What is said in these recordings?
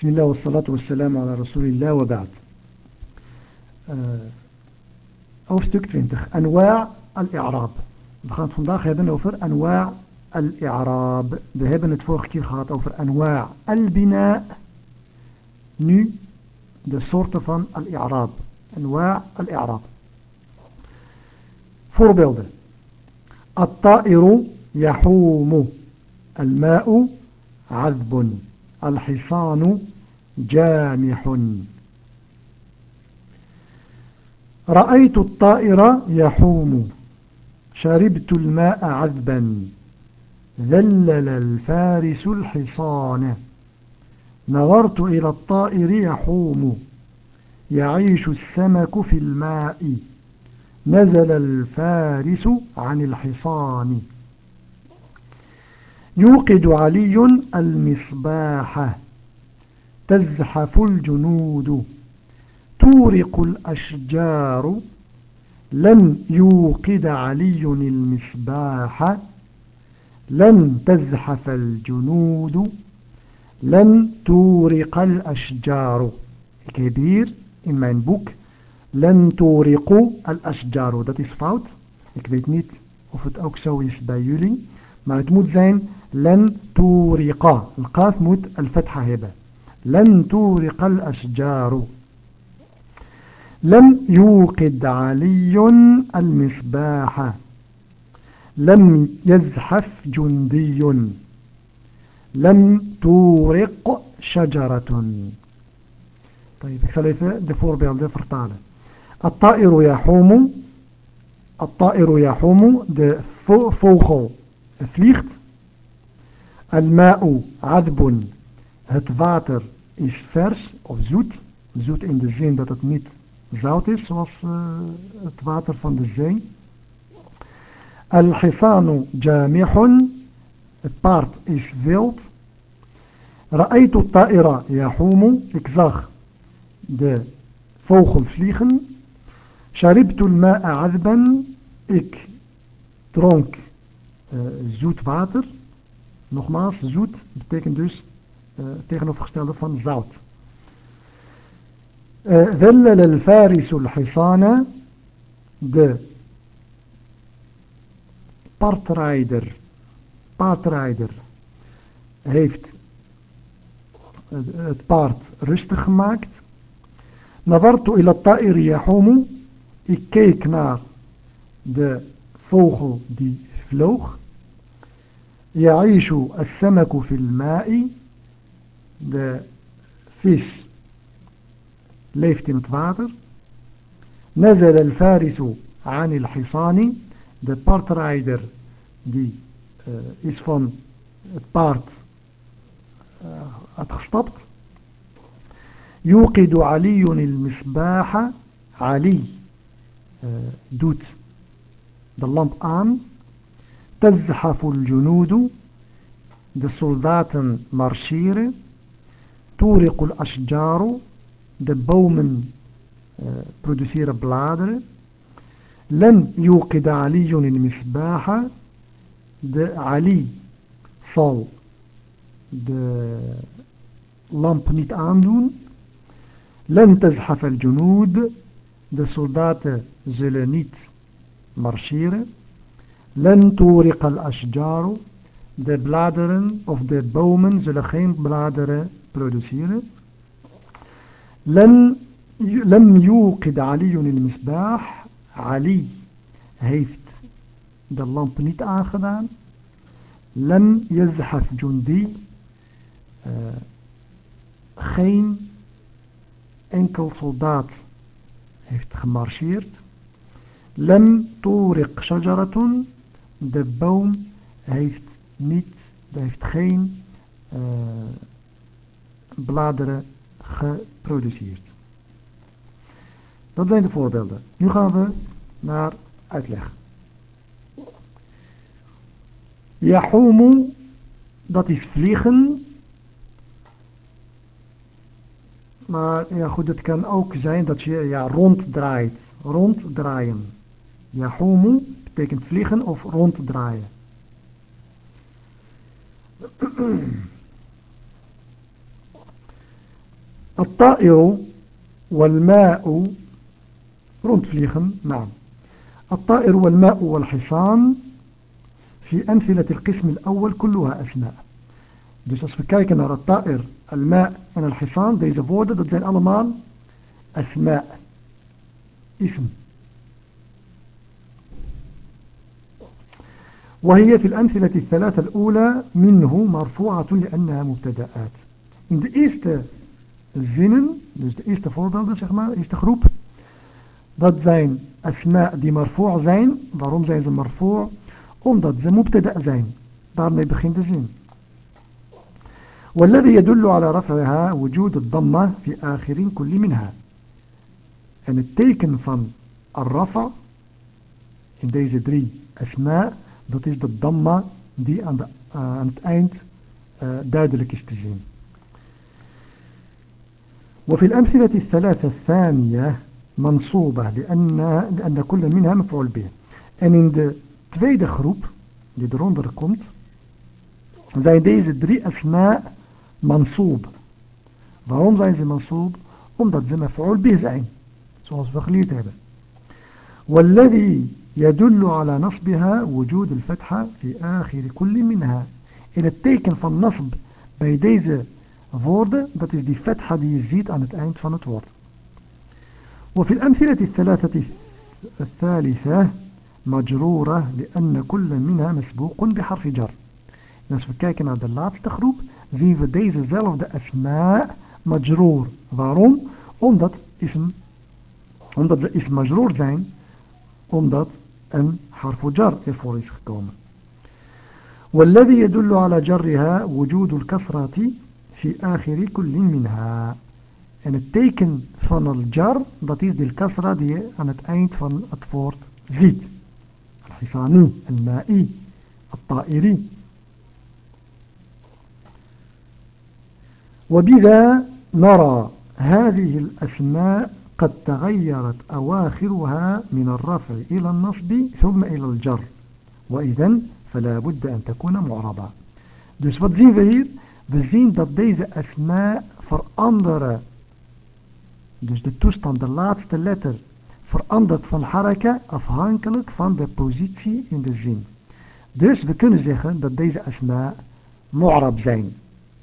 بسم الله والصلاة والسلام على رسول الله وبعد. hoofdstuk 20 أنواع الإعراب. het vandaag hebben over أنواع الإعراب. het vorige keer gehad over أنواع البناء nu de soorten van الإعراب. أنواع الإعراب. voorbeelden الطائر يحوم. الماء عذب. الحصان جامح. رأيت الطائر يحوم. شربت الماء عذبا. ذلل الفارس الحصان. نظرت إلى الطائر يحوم. يعيش السمك في الماء. نزل الفارس عن الحصان. يوقد علي المصباح. تزحف الجنود. تورق الأشجار. لن يوقد علي المصباح. لن تزحف الجنود. لن تورق الأشجار. كبير in mijn boek لن تورق الأشجار. Dat is fout. Ik weet niet of het ook zo is bij jullie maar het moet zijn لن تورق. القاف moet الفتحة hebben لن تورق الأشجار. لم يوقد علي المصباح. لم يزحف جندي. لم تورق شجرة. طيب ik zal even de voorbeelden الطائر يحوم. الطائر يحوم. Vogel vliegt الماء عذب het water is vers of zoet zoet in de zin dat het niet zout is, zoals uh, het water van de zee. Al-Hisanu jamihun, het paard is wild. Ra'aytu ta'ira yahumu, ik zag de vogel vliegen. Sharibtu al-ma'a azban, ik dronk uh, zoet water. Nogmaals, zoet betekent dus uh, tegenovergestelde van zout. Eh, de partrijder, paardrijder, heeft het paard rustig gemaakt. Ila ik keek naar de vogel die vloog. يعيش السمك في الماء de vis leeft in het water. Nazal al-farisu aan al-hisani. De paardrijder die uh, is van het paard uh, had gestapt. يوقد علي المصباح علي uh, doet de lamp aan تزحف الجنود ده سلدات مرشير تورق الأشجار de boom produceert bladeren. لم يوقد علي المصباح de Ali zal. de lamp niet aandoen. لن تزحف الجنود de soldaten zullen niet marcheren تورق الأشجار. De bladeren of de bomen zullen geen bladeren produceren. لم لم يوقد علي المصباح علي heeft de lamp niet aangedaan لم يزحف جندي uh, geen enkel soldaat heeft gemarcheerd لم تورق شجرة de boom heeft niet heeft geen uh, bladeren geproduceerd. Dat zijn de voorbeelden. Nu gaan we naar uitleg. Yahumu, dat is vliegen. Maar ja goed, het kan ook zijn dat je ja, ronddraait. Ronddraaien. Yahumu betekent vliegen of ronddraaien. الطائر والماء rondvliegen نعم الطائر والماء والحصان في أمثلة القسم الأول كلها أسماء Dus als we kijken naar het ta'ir, al-ma en al-hisan, deze woorden, dat zijn allemaal asma, ism. وهي في الأمثلة الثلاثة الأولى منه مرفوعة لأنها مبتدآت. In de eerste zinnen, dus de eerste voorbeelden, zeg maar, de eerste groep, dat zijn asma die marfu' zijn. Waarom zijn ze marfu'? Omdat ze mubtada zijn. Daarmee begint de zin. والذي يدل على رفعها وجود الضمة في آخر كل منها en het teken van الرفع in deze drie asma dat is de damma die aan, de, uh, aan het eind uh, duidelijk is te zien وفي الأمثلة الثلاثة الثانية منصوبة لأن, لأن كل منها مفعول به en in de tweede groep die eronder komt zijn deze drie asma mansoob. Waarom zijn ze mansoob? Omdat ze maf'ul bih zijn. Zoals we geleerd hebben. والذي يدل على نصبها وجود الفتحة في آخر كل منها. إلى التيكن في النصب بي ديزة فورد دات دي فتحة دي يزيد عن التأينت في النطور وفي الأمثلة الثلاثة الثالثة مجرورة لأن كل منها مسبوق بحرف جر. نصب كاكن عند اللعب تخروب في ديزة زالف دا أسماء مجرور ظهروم أمضت اسم أمضت اسم مجرور زين أمضت أن حرف جر يفور يسخدوم والذي يدل على جرها وجود الكسرة في آخر كل منها. أن التيكن فن الجر بطيز دي الكسرة دي عن التأينت فن أتفورت زيت الحصاني المائي الطائري. وبذا نرى هذه الأسماء قد تغيرت أواخرها من الرفع إلى النصب ثم إلى الجر وإذا فلا بد أن تكون معربة Dus wat zien we hier? We zien dat deze asma veranderen. Dus de toestand, de laatste letter, verandert van haraka afhankelijk van de positie in de zin. Dus we kunnen zeggen dat deze asma mu'rab zijn.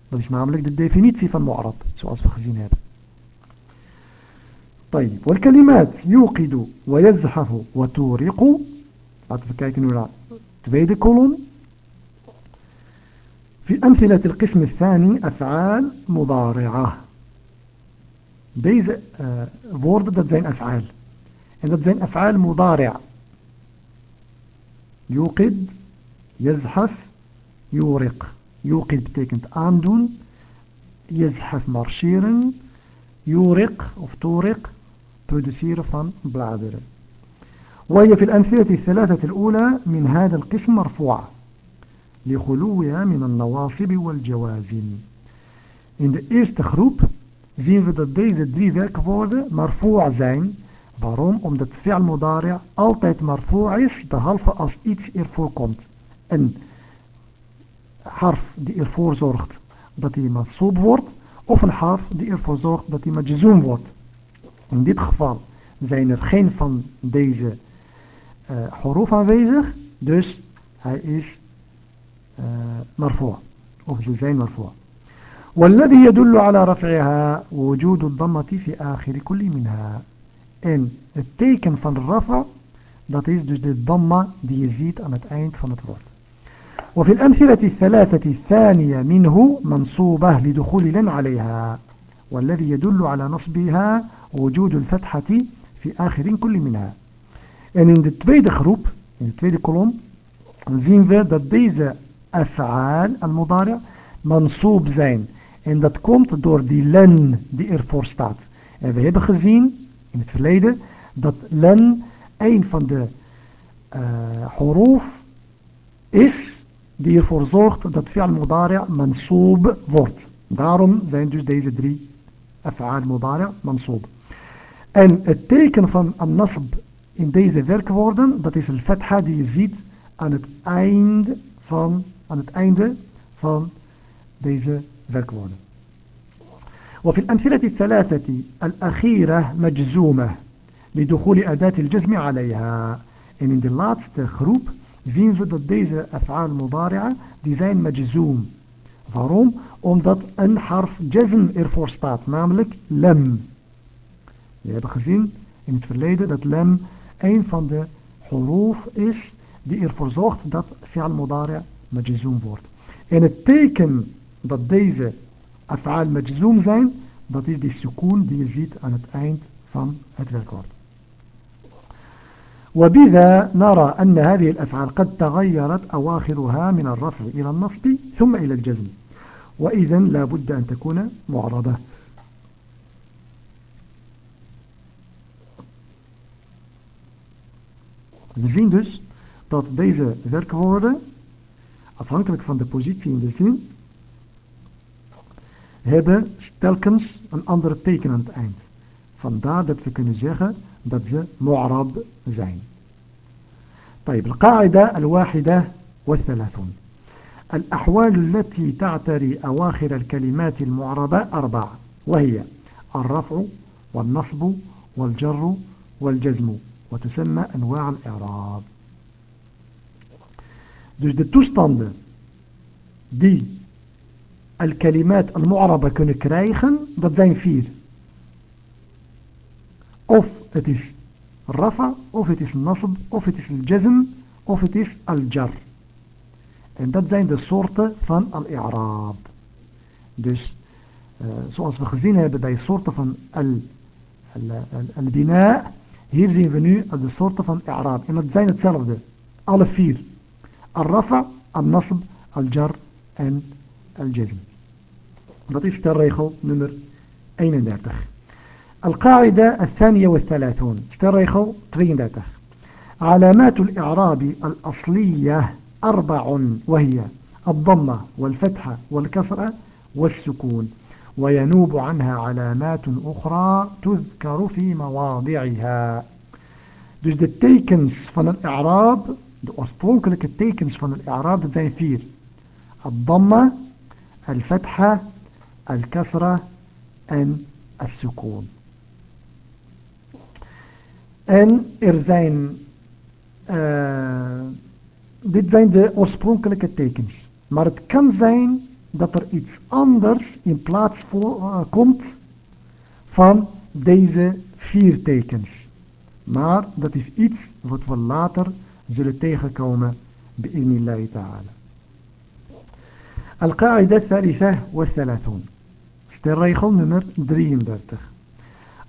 Dat is namelijk de definitie van mu'rab, zoals we gezien hebben. طيب والكلمات يوقد ويزحف وتورق. في أمثلة القسم الثاني أفعال مضارعة. ديز وورد ده زين أفعال. ده زين أفعال مضارع. يوقد يزحف يورق. يوقد بتيكنت أندون يزحف مارشيرن. يورق أو تورق produceren van bladeren. وهي في الأمثلة الثلاثة الأولى من هذا القسم مرفوعة لخلوها من النواصب والجوازم In de eerste groep zien we dat deze drie werkwoorden marfu' zijn. Waarom? Omdat fi'al mudari' altijd marfu' is, behalve als iets ervoor komt. En harf die ervoor zorgt dat hij mansoob wordt, of een harf die ervoor zorgt dat hij majzoom wordt. In dit geval zijn er geen van deze uh, huruf aanwezig, dus hij is uh, marfu' of ze zijn marfu' والذي يدل على رفعها وجود الضمة في آخر كل منها en het teken van de rafa dat is dus de damma die je ziet aan het eind van het woord وفي الأمثلة الثلاثة الثانية منه منصوبة لدخول لن عليها والذي يدل على نصبها وجود الفتحة في آخر كل منها En in de tweede groep, in de tweede kolom, zien we dat deze af'aal, al-mudari, mansoob zijn. En dat komt door die len die ervoor staat. En we hebben gezien in het verleden dat len een van de uh, huruf is die ervoor zorgt dat fi'al mudari' mansoob wordt. Daarom zijn dus deze drie af'aal mudari' mansoob. En het teken van an-nasb in deze werkwoorden, dat is een fatha die je ziet aan het einde van, aan het einde van deze werkwoorden. وفي الأمثلة الثلاثة الأخيرة مجزومة لدخول أداة الجزم عليها En in de laatste groep zien we dat deze af'al mudari'a, die zijn. Waarom? Omdat een harf jazm ervoor staat, namelijk lem. We hebben gezien in het verleden dat lem een van de huruf is die ervoor zorgt dat fi'al mudari'a majzoom wordt. En het teken dat deze af'al majzoom zijn, dat is die sukoon die je ziet aan het eind van het werkwoord. وبذا نرى أن هذه الأفعال قد تغيرت أواخرها من الرفع إلى النصب ثم إلى الجزم وإذا لا بد أن تكون معربة We zien dus dat deze werkwoorden, afhankelijk van de positie in de zin, hebben telkens een andere teken aan het eind. Vandaar dat we kunnen zeggen dat ze mu'arab zijn. طيب القاعدة الواحدة والثلاثون الأحوال التي تعتري أواخر الكلمات المعربة أربعة وهي الرفع والنصب والجر والجزم وتسمى أنواع الإعراب Dus de toestanden die الكلمات المعربة kunnen krijgen, dat zijn vier. Of het is rafa, of het is nasb, of het is al-jazm, of het is al-jar. En dat zijn de soorten van al-i'raab. Dus uh, zoals we gezien hebben bij soorten van al-bina, hier zien we nu de soorten van i'raab. En dat zijn hetzelfde. Alle vier. Al-rafa, al-nasb, al-jar en al-jazm. Dat is de regel nummer 31. القاعدة الثانية والثلاثون اشتريخوا 32 علامات الإعراب الأصلية أربع وهي الضمة والفتحة والكسرة والسكون وينوب عنها علامات أخرى تذكر في مواضعها Dus de tekens van het i'raab, de oorspronkelijke tekens van het i'raab, dat zijn vier. الضمة, الفتحة, الكسرة en السكون. En er zijn, uh, dit zijn de oorspronkelijke tekens. Maar het kan zijn dat er iets anders in plaats voor, uh, komt van deze vier tekens. Maar dat is iets wat we later zullen tegenkomen بإذن الله تعالى القاعدة الثالثة والثلاثون اشتريخل نمر 33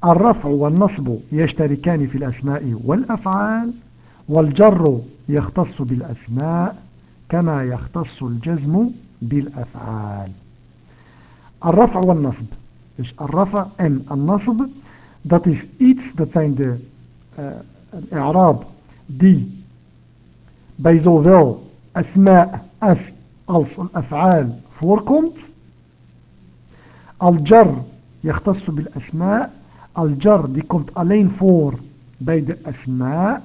الرفع والنصب يشتركان في الأسماء والأفعال والجر يختص بالأسماء كما يختص الجزم بالأفعال. الرفع والنصب dus الرفع en النصب dat is iets dat zijn de i'raab die bij zowel asma as als al-af'aal voorkomt al-jar يختص بالأسماء Al-jar die komt alleen voor bij de asma.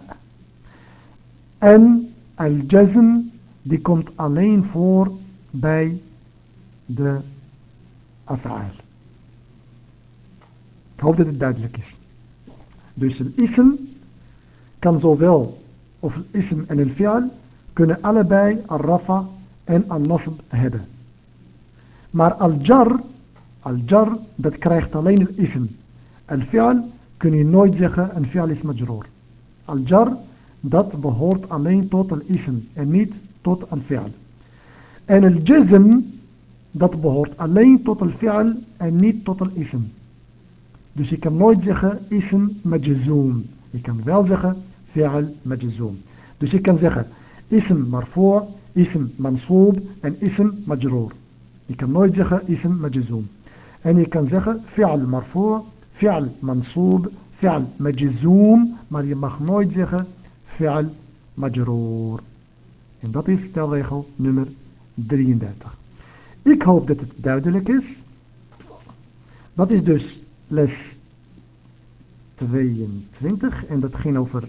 En al-jazm die komt alleen voor bij de af'aal. Ik hoop dat het duidelijk is. Dus een ism kan zowel, of een ism en een fi'al, kunnen allebei al-rafa en al-nasb hebben. Maar al-jar, al-jar, dat krijgt alleen een ism. Al-fi'al kun je nooit zeggen een fi'al is majroor. Al-jar, dat behoort alleen tot al-ism en niet tot al-fi'al. En al-jazm, dat behoort alleen tot al-fi'al en niet tot al-ism. Dus je kan nooit zeggen ism majzoom. Je kan wel zeggen fi'al majzoom. Dus je kan zeggen ism marfu', ism mansoob en ism majroor. Je kan nooit zeggen ism majzoom. En je kan zeggen fi'al marfu', fi'al mansoob, fi'al majzoom, maar je mag nooit zeggen fi'al majroor. En dat is stelregel nummer 33. Ik hoop dat het duidelijk is. Dat is dus les 22 en dat ging over,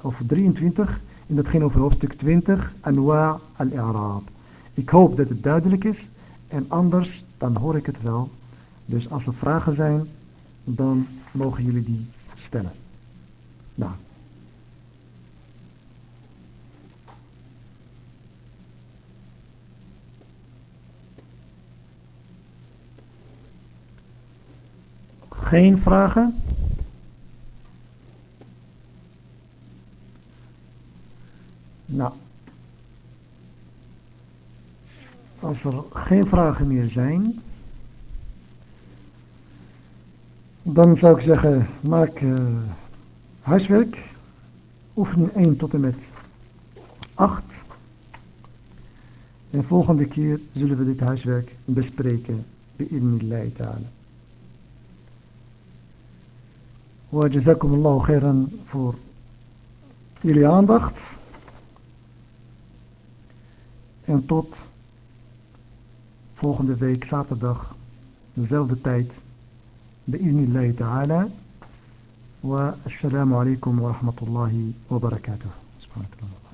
over 23 en dat ging over hoofdstuk 20, Anwa al-I'raab. Ik hoop dat het duidelijk is en anders dan hoor ik het wel Dus als er vragen zijn, dan mogen jullie die stellen. Nou. Geen vragen? Nou. Als er geen vragen meer zijn, dan zou ik zeggen, maak uh, huiswerk, oefening 1 tot en met 8. En volgende keer zullen we dit huiswerk bespreken, بإذن ta'ala. وجزاكم الله خيرا voor jullie aandacht. En tot volgende week zaterdag, dezelfde tijd, بإذن الله تعالى. والسلام عليكم ورحمة الله وبركاته. سبحانه وتعالى